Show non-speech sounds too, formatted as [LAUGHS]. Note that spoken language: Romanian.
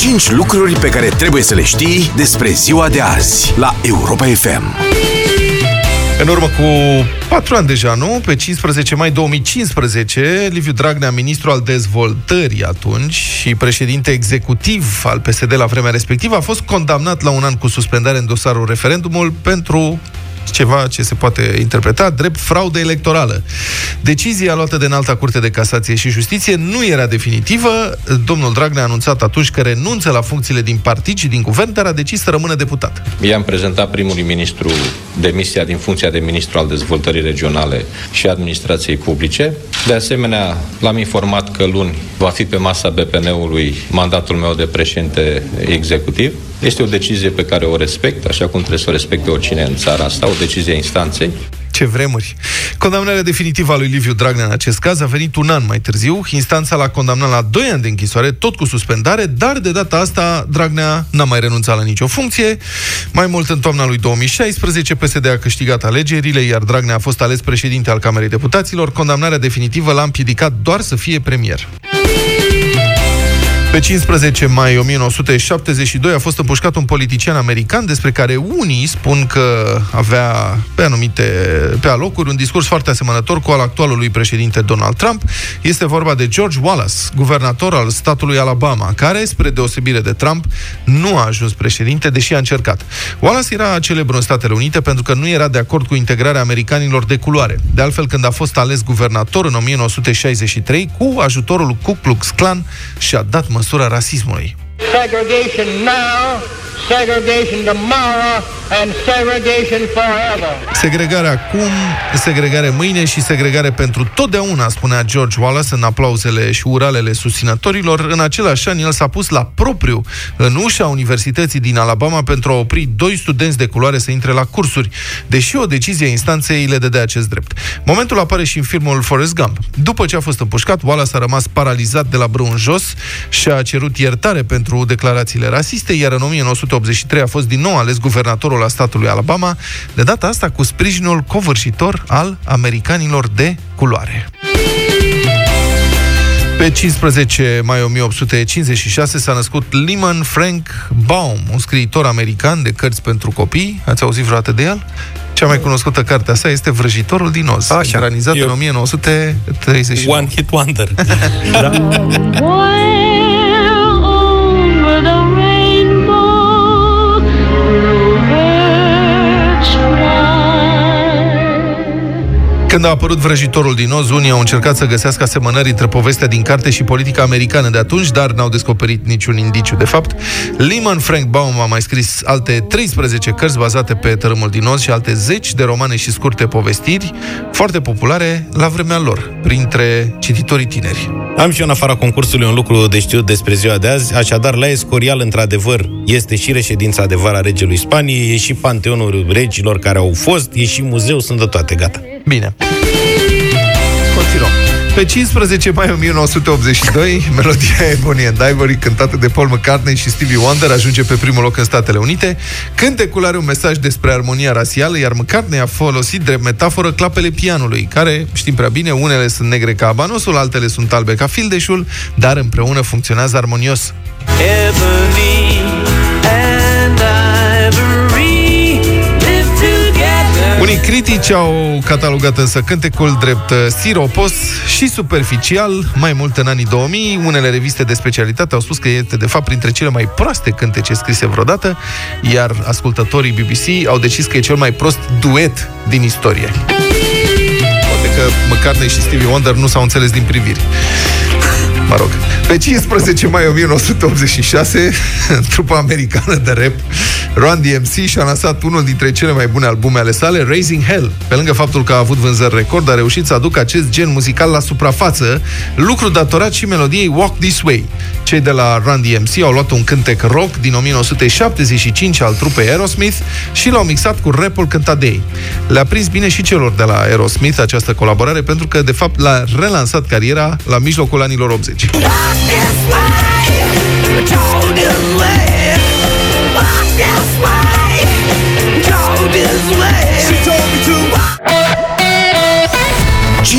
5 lucruri pe care trebuie să le știi despre ziua de azi la Europa FM. În urmă cu patru ani deja, nu? Pe 15 mai 2015, Liviu Dragnea, ministru al dezvoltării atunci și președinte executiv al PSD la vremea respectivă, a fost condamnat la un an cu suspendare în dosarul referendumul pentru ceva ce se poate interpreta drept fraudă electorală. Decizia luată de înalta curte de casație și justiție nu era definitivă. Domnul Dragnea a anunțat atunci că renunță la funcțiile din partid și din guvern, dar a decis să rămână deputat. I-am prezentat primului ministru demisia din funcția de ministru al dezvoltării regionale și administrației publice. De asemenea, l-am informat că luni va fi pe masa BPN-ului mandatul meu de președinte executiv. Este o decizie pe care o respect, așa cum trebuie să o respecte oricine în țara asta, o decizie a instanței. Ce vremuri! Condamnarea definitivă a lui Liviu Dragnea în acest caz a venit un an mai târziu. Instanța l-a condamnat la 2 ani de închisoare, tot cu suspendare, dar de data asta Dragnea n-a mai renunțat la nicio funcție. Mai mult, în toamna lui 2016, PSD a câștigat alegerile, iar Dragnea a fost ales președinte al Camerei Deputaților. Condamnarea definitivă l-a împiedicat doar să fie premier. Pe 15 mai 1972 a fost împușcat un politician american despre care unii spun că avea pe anumite pe alocuri un discurs foarte asemănător cu al actualului președinte Donald Trump. Este vorba de George Wallace, guvernator al statului Alabama, care, spre deosebire de Trump, nu a ajuns președinte, deși a încercat. Wallace era celebru în Statele Unite pentru că nu era de acord cu integrarea americanilor de culoare. De altfel, când a fost ales guvernator în 1963, cu ajutorul Ku Klux Klan, și-a dat măsura rasismului. Segregation now, segregation tomorrow, and segregation forever. Segregare acum, segregare mâine și segregare pentru totdeauna, spunea George Wallace în aplauzele și uralele susținătorilor. În același an, el s-a pus la propriu în ușa Universității din Alabama pentru a opri doi studenți de culoare să intre la cursuri, deși o decizie a instanței le dădea acest drept. Momentul apare și în filmul Forrest Gump. După ce a fost împușcat, Wallace a rămas paralizat de la brâu în jos și a cerut iertare pentru declarațiile rasiste, iar în 1983 a fost din nou ales guvernatorul a statului Alabama, de data asta cu sprijinul covârșitor al americanilor de culoare. Pe 15 mai 1856 s-a născut Lyman Frank Baum, un scriitor american de cărți pentru copii. Ați auzit vreodată de el? Cea mai cunoscută carte a sa este Vrăjitorul din Oz, Așa. organizat Eu- în 1939. One hit wonder. [LAUGHS] da? Când a apărut Vrăjitorul din Oz, unii au încercat să găsească asemănări între povestea din carte și politica americană de atunci, dar n-au descoperit niciun indiciu. De fapt, Lyman Frank Baum a mai scris alte 13 cărți bazate pe tărâmul din Oz și alte 10 de romane și scurte povestiri, foarte populare la vremea lor, printre cititorii tineri. Am și eu în afara concursului un lucru de știut despre ziua de azi, așadar la Escorial, într-adevăr, este și reședința de vară a regelui Spaniei, e și panteonul regilor care au fost, e și muzeu, sunt de toate, gata. Bine. Continuăm. Pe 15 mai 1982, melodia Ebony and Ivory, cântată de Paul McCartney și Stevie Wonder, ajunge pe primul loc în Statele Unite. Cântecul are un mesaj despre armonia rasială, iar McCartney a folosit drept metaforă clapele pianului, care, știm prea bine, unele sunt negre ca abanosul, altele sunt albe ca fildeșul, dar împreună funcționează armonios. Ebony and ivory live together. Unii critici au catalogat însă cântecul drept uh, siropos și superficial, mai mult în anii 2000. Unele reviste de specialitate au spus că este de fapt printre cele mai proaste cântece scrise vreodată, iar ascultătorii BBC au decis că e cel mai prost duet din istorie. Poate că McCartney și Stevie Wonder nu s-au înțeles din priviri. Mă rog. Pe 15 mai 1986, trupa americană de rap, Run DMC și-a lansat unul dintre cele mai bune albume ale sale, Raising Hell. Pe lângă faptul că a avut vânzări record, a reușit să aducă acest gen muzical la suprafață, lucru datorat și melodiei Walk This Way. Cei de la Run DMC au luat un cântec rock din 1975 al trupei Aerosmith și l-au mixat cu rapul cântat de ei. Le-a prins bine și celor de la Aerosmith această colaborare, pentru că, de fapt, l-a relansat cariera la mijlocul anilor 80.